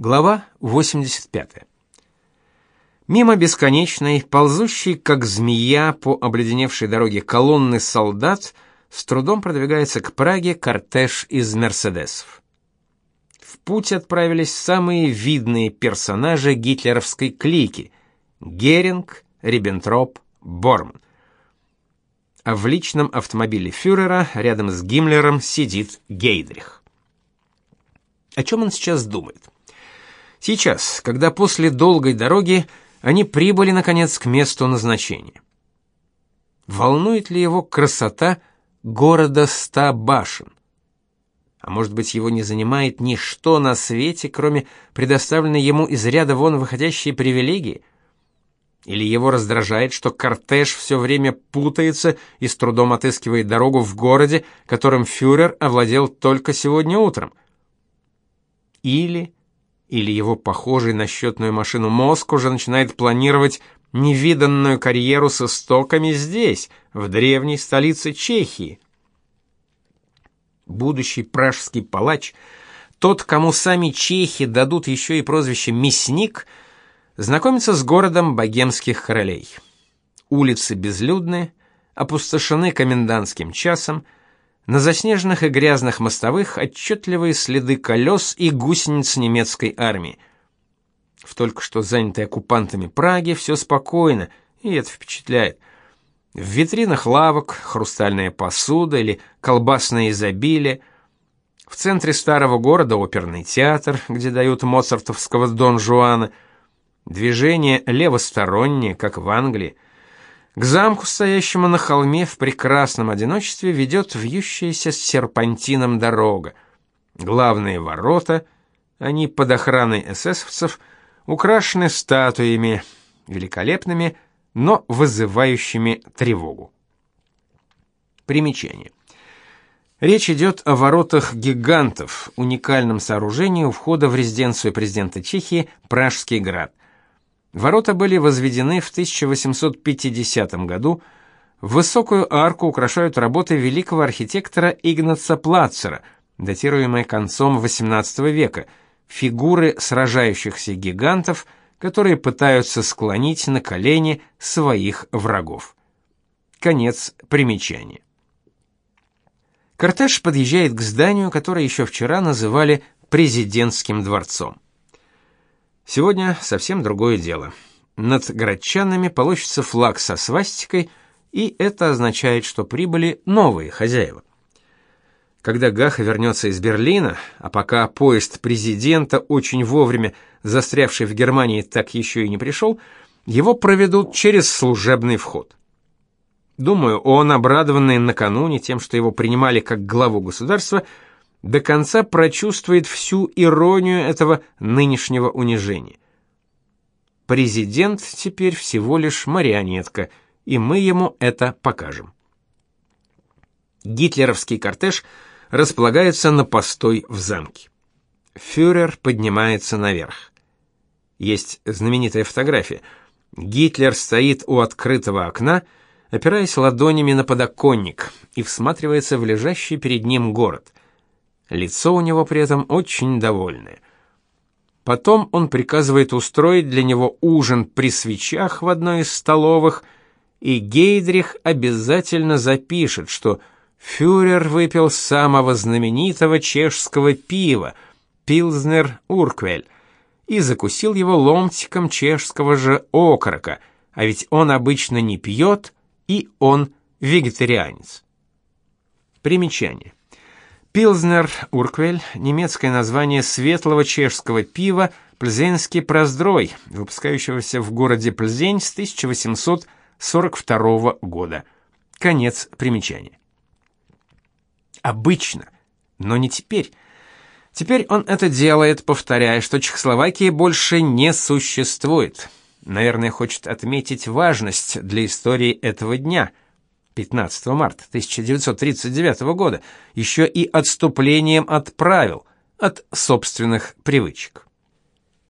Глава 85. Мимо бесконечной, ползущей как змея по обледеневшей дороге колонны солдат, с трудом продвигается к Праге кортеж из мерседесов. В путь отправились самые видные персонажи гитлеровской клики: Геринг, Риббентроп, Борман. А в личном автомобиле фюрера рядом с Гиммлером сидит Гейдрих. О чем он сейчас думает? Сейчас, когда после долгой дороги они прибыли наконец к месту назначения. Волнует ли его красота города ста башен? А может быть, его не занимает ничто на свете, кроме предоставленной ему из ряда вон выходящей привилегии? Или его раздражает, что кортеж все время путается и с трудом отыскивает дорогу в городе, которым фюрер овладел только сегодня утром? Или или его похожий на счетную машину мозг уже начинает планировать невиданную карьеру с истоками здесь, в древней столице Чехии. Будущий пражский палач, тот, кому сами чехи дадут еще и прозвище «мясник», знакомится с городом богемских королей. Улицы безлюдны, опустошены комендантским часом, на заснеженных и грязных мостовых отчетливые следы колес и гусениц немецкой армии. В только что занятой оккупантами Праге все спокойно, и это впечатляет. В витринах лавок хрустальная посуда или колбасное изобилие. В центре старого города оперный театр, где дают моцартовского Дон Жуана. Движение левостороннее, как в Англии. К замку, стоящему на холме в прекрасном одиночестве, ведет вьющаяся с серпантином дорога. Главные ворота, они под охраной эсэсовцев, украшены статуями, великолепными, но вызывающими тревогу. Примечание. Речь идет о воротах гигантов, уникальном сооружении у входа в резиденцию президента Чехии Пражский град. Ворота были возведены в 1850 году. Высокую арку украшают работы великого архитектора Игнаца Плацера, датируемые концом XVIII века, фигуры сражающихся гигантов, которые пытаются склонить на колени своих врагов. Конец примечания. Кортеж подъезжает к зданию, которое еще вчера называли президентским дворцом. Сегодня совсем другое дело. Над городчанами полощется флаг со свастикой, и это означает, что прибыли новые хозяева. Когда Гаха вернется из Берлина, а пока поезд президента, очень вовремя застрявший в Германии, так еще и не пришел, его проведут через служебный вход. Думаю, он, обрадованный накануне тем, что его принимали как главу государства, до конца прочувствует всю иронию этого нынешнего унижения. Президент теперь всего лишь марионетка, и мы ему это покажем. Гитлеровский кортеж располагается на постой в замке. Фюрер поднимается наверх. Есть знаменитая фотография. Гитлер стоит у открытого окна, опираясь ладонями на подоконник, и всматривается в лежащий перед ним город. Лицо у него при этом очень довольное. Потом он приказывает устроить для него ужин при свечах в одной из столовых, и Гейдрих обязательно запишет, что фюрер выпил самого знаменитого чешского пива Пилзнер Урквель и закусил его ломтиком чешского же окорока, а ведь он обычно не пьет, и он вегетарианец. Примечание. Пилзнер Урквель немецкое название светлого чешского пива Плзенский проздрой, выпускающегося в городе Плзень с 1842 года. Конец примечания. Обычно, но не теперь. Теперь он это делает, повторяя, что Чехословакии больше не существует. Наверное, хочет отметить важность для истории этого дня – 15 марта 1939 года, еще и отступлением от правил, от собственных привычек.